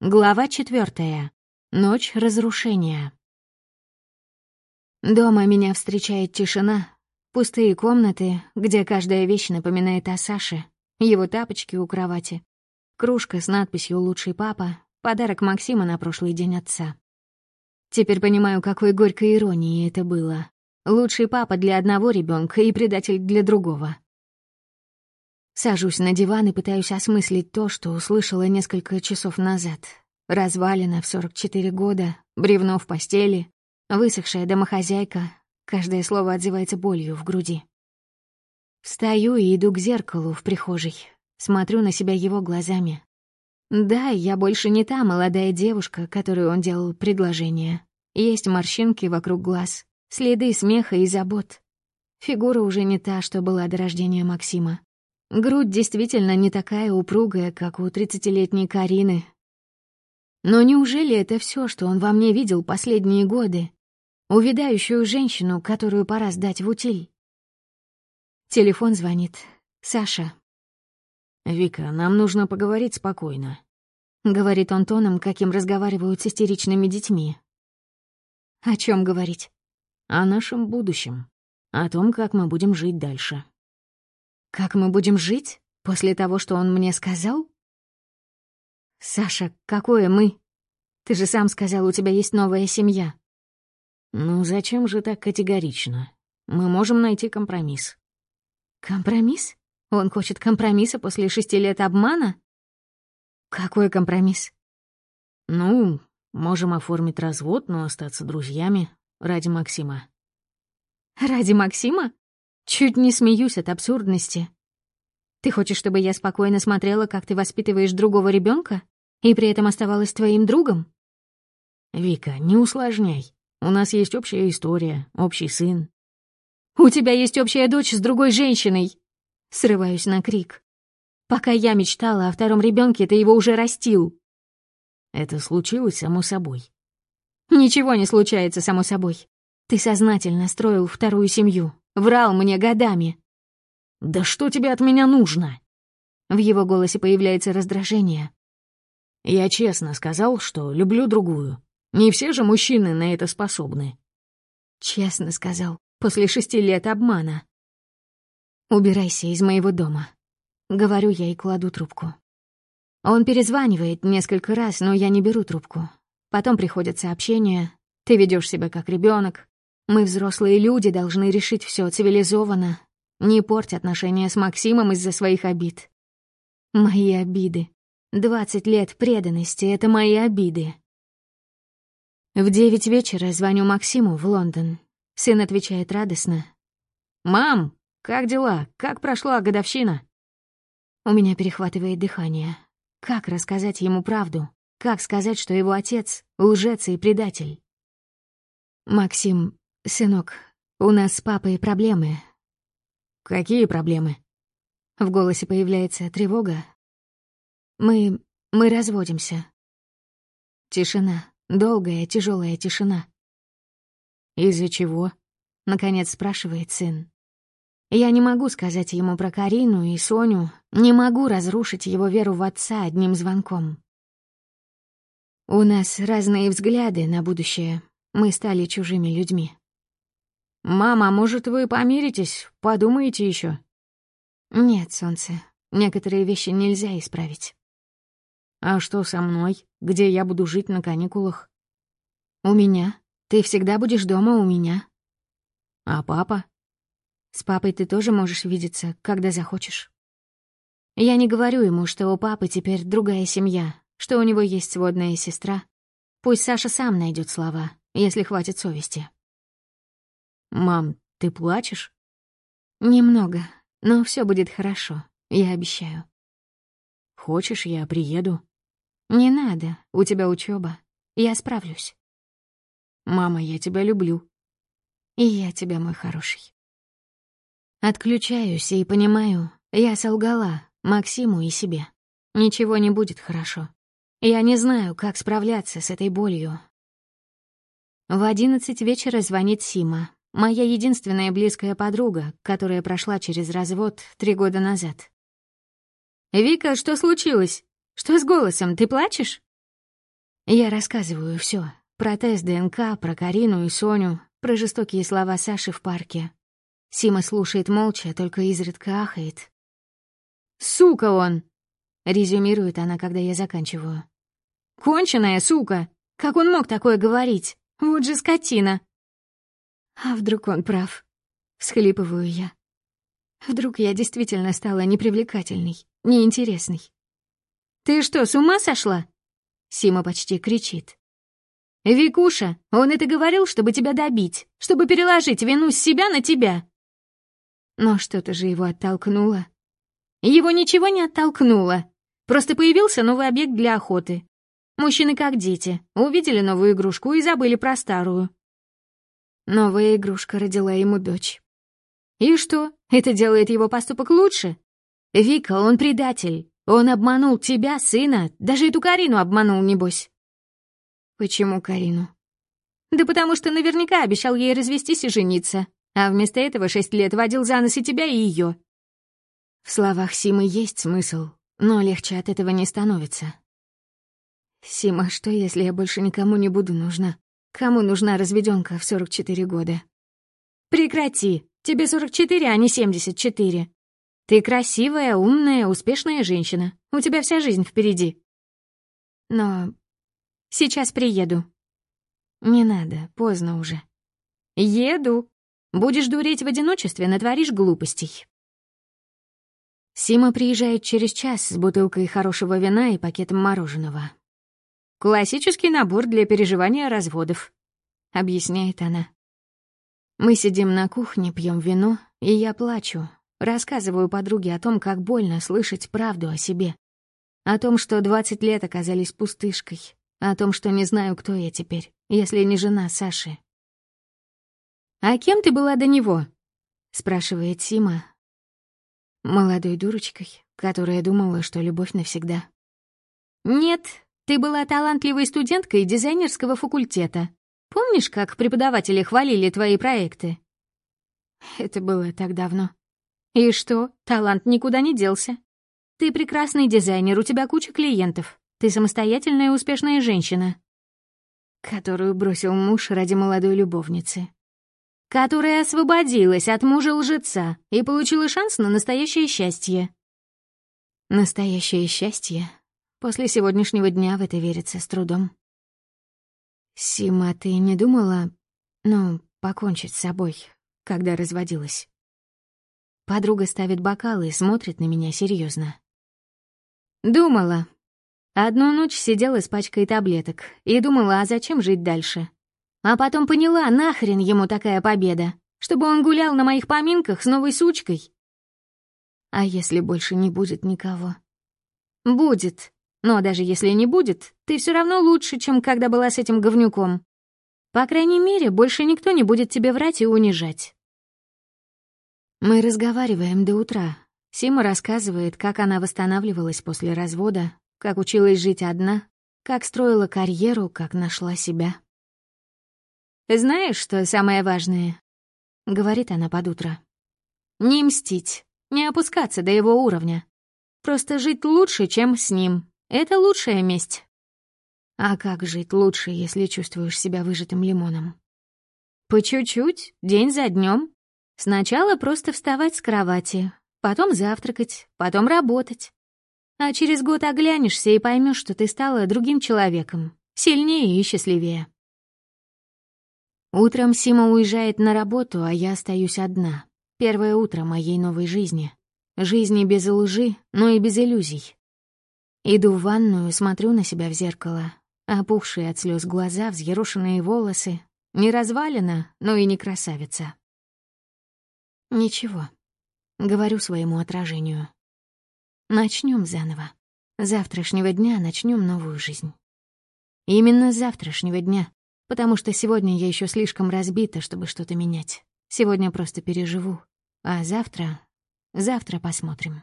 Глава четвертая. Ночь разрушения. Дома меня встречает тишина, пустые комнаты, где каждая вещь напоминает о Саше, его тапочки у кровати, кружка с надписью «Лучший папа», подарок Максима на прошлый день отца. Теперь понимаю, какой горькой иронией это было. Лучший папа для одного ребенка и предатель для другого. Сажусь на диван и пытаюсь осмыслить то, что услышала несколько часов назад. Развалина в 44 года, бревно в постели, высохшая домохозяйка. Каждое слово отзывается болью в груди. Встаю и иду к зеркалу в прихожей. Смотрю на себя его глазами. Да, я больше не та молодая девушка, которой он делал предложение. Есть морщинки вокруг глаз, следы смеха и забот. Фигура уже не та, что была до рождения Максима. Грудь действительно не такая упругая, как у тридцатилетней Карины. Но неужели это все, что он во мне видел последние годы? Увядающую женщину, которую пора сдать в утиль? Телефон звонит. Саша. «Вика, нам нужно поговорить спокойно», — говорит он тоном, каким разговаривают с истеричными детьми. «О чем говорить?» «О нашем будущем. О том, как мы будем жить дальше». Как мы будем жить? После того, что он мне сказал? Саша, какое мы? Ты же сам сказал, у тебя есть новая семья. Ну зачем же так категорично? Мы можем найти компромисс. Компромисс? Он хочет компромисса после шести лет обмана? Какой компромисс? Ну, можем оформить развод, но остаться друзьями ради Максима. Ради Максима? Чуть не смеюсь от абсурдности. Ты хочешь, чтобы я спокойно смотрела, как ты воспитываешь другого ребенка, и при этом оставалась твоим другом? Вика, не усложняй. У нас есть общая история, общий сын. У тебя есть общая дочь с другой женщиной. Срываюсь на крик. Пока я мечтала о втором ребенке, ты его уже растил. Это случилось само собой. Ничего не случается само собой. Ты сознательно строил вторую семью, Врал мне годами. «Да что тебе от меня нужно?» В его голосе появляется раздражение. «Я честно сказал, что люблю другую. Не все же мужчины на это способны». Честно сказал, после шести лет обмана. «Убирайся из моего дома», — говорю я и кладу трубку. Он перезванивает несколько раз, но я не беру трубку. Потом приходят сообщения. Ты ведешь себя как ребенок, мы, взрослые люди, должны решить все цивилизованно, не порть отношения с Максимом из-за своих обид. Мои обиды. Двадцать лет преданности — это мои обиды. В девять вечера звоню Максиму в Лондон. Сын отвечает радостно. «Мам, как дела? Как прошла годовщина?» У меня перехватывает дыхание. Как рассказать ему правду? Как сказать, что его отец — лжец и предатель? Максим «Сынок, у нас с папой проблемы». «Какие проблемы?» В голосе появляется тревога. «Мы... мы разводимся». Тишина. Долгая, тяжелая тишина. «Из-за чего?» — наконец спрашивает сын. Я не могу сказать ему про Карину и Соню, не могу разрушить его веру в отца одним звонком. У нас разные взгляды на будущее. Мы стали чужими людьми. «Мама, может, вы помиритесь? Подумаете еще? «Нет, солнце, некоторые вещи нельзя исправить». «А что со мной? Где я буду жить на каникулах?» «У меня. Ты всегда будешь дома у меня». «А папа?» «С папой ты тоже можешь видеться, когда захочешь». Я не говорю ему, что у папы теперь другая семья, что у него есть сводная сестра. Пусть Саша сам найдет слова, если хватит совести. «Мам, ты плачешь?» «Немного, но все будет хорошо, я обещаю». «Хочешь, я приеду?» «Не надо, у тебя учеба. Я справлюсь». «Мама, я тебя люблю». «И я тебя, мой хороший». Отключаюсь и понимаю, я солгала Максиму и себе. Ничего не будет хорошо. Я не знаю, как справляться с этой болью. В одиннадцать вечера звонит Сима, Моя единственная близкая подруга, которая прошла через развод три года назад. «Вика, что случилось? Что с голосом? Ты плачешь?» Я рассказываю все про тест ДНК, про Карину и Соню, про жестокие слова Саши в парке. Сима слушает молча, только изредка ахает. «Сука он!» — резюмирует она, когда я заканчиваю. «Конченая сука! Как он мог такое говорить? Вот же скотина!» А вдруг он прав? Всхлипываю я. Вдруг я действительно стала непривлекательной, неинтересной. «Ты что, с ума сошла?» Сима почти кричит. «Викуша, он это говорил, чтобы тебя добить, чтобы переложить вину с себя на тебя». Но что-то же его оттолкнуло. Его ничего не оттолкнуло. Просто появился новый объект для охоты. Мужчины как дети, увидели новую игрушку и забыли про старую. Новая игрушка родила ему дочь. И что, это делает его поступок лучше? Вика, он предатель. Он обманул тебя, сына, даже эту Карину обманул, небось. Почему Карину? Да потому что наверняка обещал ей развестись и жениться, а вместо этого шесть лет водил за нос и тебя, и ее. В словах Симы есть смысл, но легче от этого не становится. Сима, что если я больше никому не буду нужна? Кому нужна разведенка в 44 года? Прекрати, тебе 44, а не 74. Ты красивая, умная, успешная женщина. У тебя вся жизнь впереди. Но сейчас приеду. Не надо, поздно уже. Еду. Будешь дуреть в одиночестве, натворишь глупостей. Сима приезжает через час с бутылкой хорошего вина и пакетом мороженого. «Классический набор для переживания разводов», — объясняет она. Мы сидим на кухне, пьем вино, и я плачу, Рассказываю подруге о том, как больно слышать правду о себе. О том, что 20 лет оказались пустышкой. О том, что не знаю, кто я теперь, если не жена Саши. «А кем ты была до него?» — спрашивает Сима. Молодой дурочкой, которая думала, что любовь навсегда. «Нет, ты была талантливой студенткой дизайнерского факультета. Помнишь, как преподаватели хвалили твои проекты?» Это было так давно. И что, талант никуда не делся. Ты прекрасный дизайнер, у тебя куча клиентов. Ты самостоятельная и успешная женщина. Которую бросил муж ради молодой любовницы. Которая освободилась от мужа-лжеца и получила шанс на настоящее счастье. Настоящее счастье? После сегодняшнего дня в это верится с трудом. Сима, ты не думала, ну, покончить с собой, когда разводилась? Подруга ставит бокалы и смотрит на меня серьезно. Думала. Одну ночь сидела с пачкой таблеток и думала, а зачем жить дальше. А потом поняла, нахрен ему такая победа, чтобы он гулял на моих поминках с новой сучкой. А если больше не будет никого? Будет. Но даже если не будет, ты все равно лучше, чем когда была с этим говнюком. По крайней мере, больше никто не будет тебе врать и унижать. Мы разговариваем до утра. Сима рассказывает, как она восстанавливалась после развода, как училась жить одна, как строила карьеру, как нашла себя. «Знаешь, что самое важное?» — говорит она под утро. «Не мстить, не опускаться до его уровня. Просто жить лучше, чем с ним. Это лучшая месть». А как жить лучше, если чувствуешь себя выжатым лимоном? По чуть-чуть, день за днем, Сначала просто вставать с кровати, потом завтракать, потом работать. А через год оглянешься и поймешь, что ты стала другим человеком, сильнее и счастливее. Утром Сима уезжает на работу, а я остаюсь одна. Первое утро моей новой жизни. Жизни без лжи, но и без иллюзий. Иду в ванную, смотрю на себя в зеркало. Опухшие от слез глаза, взъерошенные волосы. Не развалина, но и не красавица. Ничего. Говорю своему отражению. Начнем заново. Завтрашнего дня начнем новую жизнь. Именно с завтрашнего дня, потому что сегодня я еще слишком разбита, чтобы что-то менять. Сегодня просто переживу, а завтра... Завтра посмотрим.